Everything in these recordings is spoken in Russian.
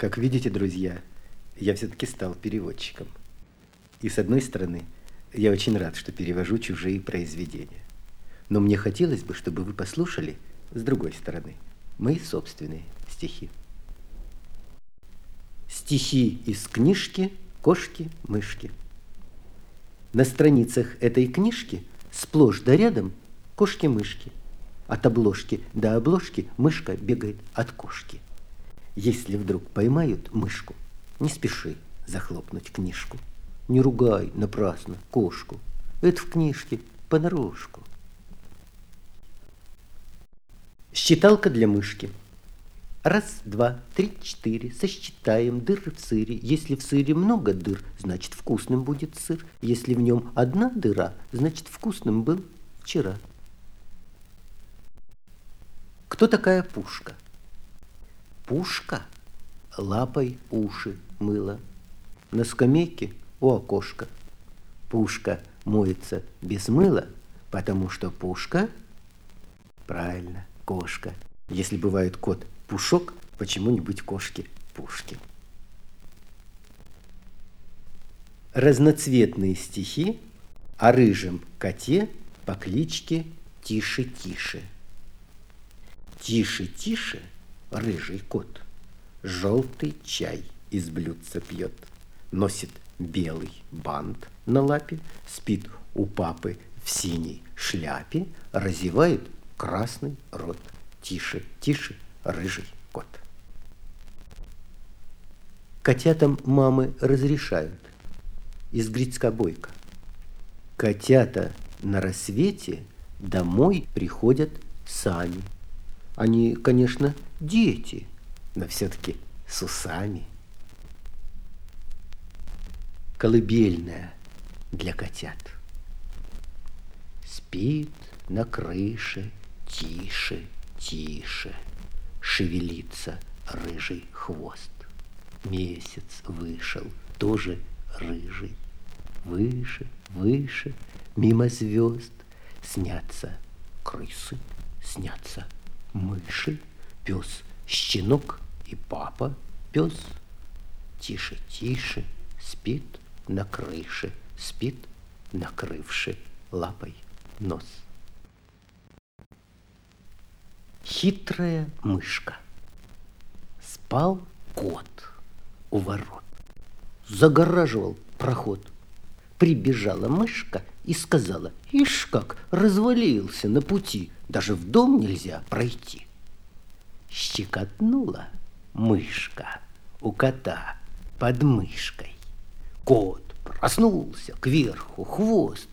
Как видите, друзья, я все-таки стал переводчиком. И с одной стороны, я очень рад, что перевожу чужие произведения. Но мне хотелось бы, чтобы вы послушали, с другой стороны, мои собственные стихи. Стихи из книжки «Кошки-мышки». На страницах этой книжки сплошь да рядом кошки-мышки. От обложки до обложки мышка бегает от кошки. Если вдруг поймают мышку, не спеши захлопнуть книжку. Не ругай напрасно кошку. Это в книжке понарошку. Считалка для мышки. Раз, два, три, четыре. Сосчитаем дыры в сыре. Если в сыре много дыр, значит вкусным будет сыр. Если в нем одна дыра, значит вкусным был вчера. Кто такая пушка? Пушка лапой уши мыла. На скамейке у окошка. Пушка моется без мыла, потому что пушка, правильно, кошка. Если бывает кот Пушок, почему-нибудь кошки Пушки. Разноцветные стихи о рыжем коте по кличке Тише-Тише. Тише-тише, рыжий кот, желтый чай из блюдца пьет, носит белый бант на лапе, спит у папы в синей шляпе, разевает красный рот. Тише, тише, рыжий кот. Котятам мамы разрешают из Грицка Бойко. Котята на рассвете домой приходят сами. Они, конечно, дети, но все-таки с усами. Колыбельная для котят. Спит на крыше тише, тише шевелится рыжий хвост. Месяц вышел, тоже рыжий. Выше, выше, мимо звезд снятся крысы, снятся мыши, пес, щенок и папа пес. Тише, тише, спит на крыше, спит, накрывши лапой нос. Хитрая мышка. Спал кот у ворот. Загораживал проход. Прибежала мышка и сказала, «Ишь как, развалился на пути, даже в дом нельзя пройти». Щекотнула мышка у кота под мышкой. Кот проснулся кверху, хвост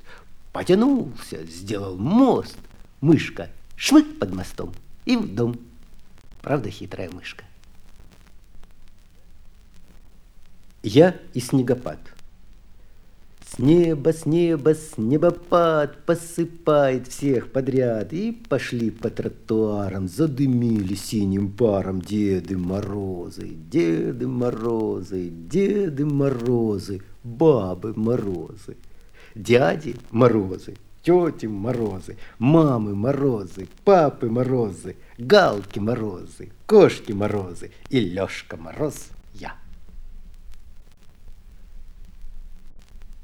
потянулся, сделал мост. Мышка шмык под мостом – и в дом. Правда, хитрая мышка? Я и снегопад. С неба, с неба, снегопад посыпает всех подряд. И пошли по тротуарам, задымили синим паром Деды Морозы, Деды Морозы, Деды Морозы, Бабы Морозы, Дяди Морозы – тети Морозы, мамы Морозы, папы Морозы, Галки Морозы, кошки Морозы и Лёшка Мороз я.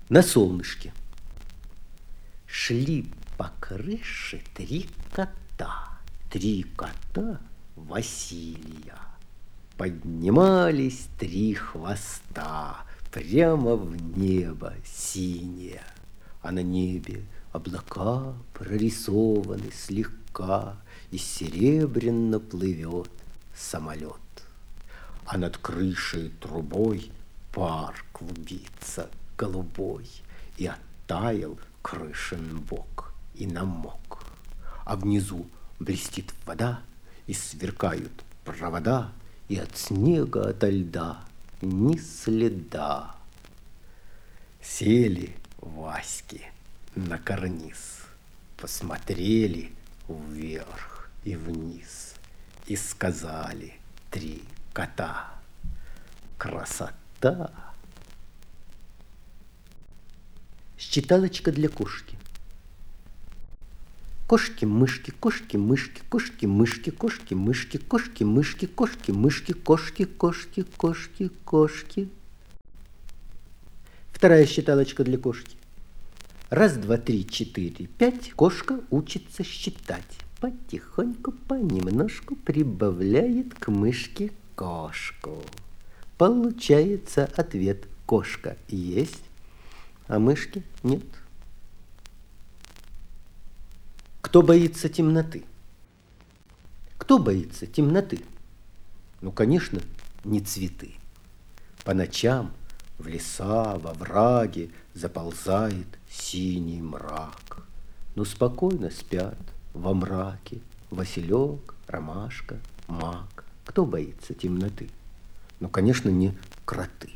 На солнышке. Шли по крыше три кота, три кота Василия. Поднимались три хвоста прямо в небо синее, а на небе Облака прорисованы слегка, И серебряно плывет самолет. А над крышей трубой Пар клубится голубой, И оттаял крышин бок и намок. А внизу блестит вода, И сверкают провода, И от снега, ото льда ни следа. Сели Васьки на карниз, посмотрели вверх и вниз и сказали три кота. Красота! Считалочка для кошки. Кошки, мышки, кошки, мышки, кошки, мышки, кошки, мышки, кошки, мышки, кошки, мышки, кошки, кошки, кошки, кошки. Вторая считалочка для кошки. Раз, два, три, четыре, пять. Кошка учится считать. Потихоньку, понемножку прибавляет к мышке кошку. Получается ответ кошка есть, а мышки нет. Кто боится темноты? Кто боится темноты? Ну, конечно, не цветы. По ночам в леса, во враге заползает синий мрак. Но спокойно спят во мраке Василек, ромашка, мак. Кто боится темноты? Ну, конечно, не кроты.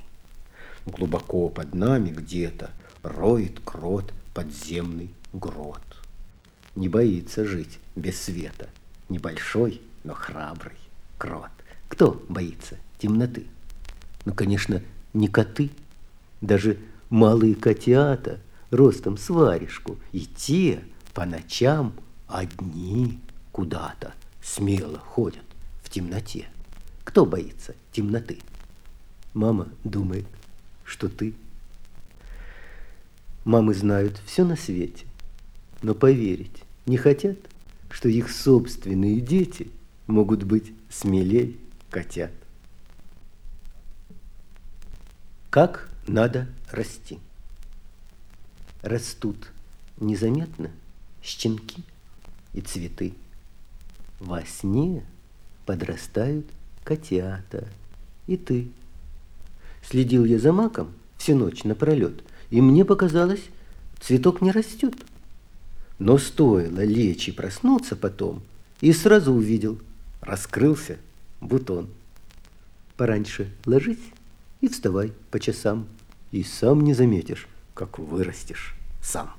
Глубоко под нами где-то роет крот подземный грот не боится жить без света. Небольшой, но храбрый крот. Кто боится темноты? Ну, конечно, не коты. Даже малые котята ростом с варежку. И те по ночам одни куда-то смело ходят в темноте. Кто боится темноты? Мама думает, что ты. Мамы знают все на свете, но поверить не хотят, что их собственные дети могут быть смелей котят. Как надо расти? Растут незаметно щенки и цветы. Во сне подрастают котята и ты. Следил я за маком всю ночь напролет, и мне показалось, цветок не растет. Но стоило лечь и проснуться потом, и сразу увидел, раскрылся бутон. Пораньше ложись и вставай по часам, и сам не заметишь, как вырастешь сам.